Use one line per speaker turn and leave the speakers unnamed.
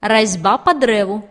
Разьба по древу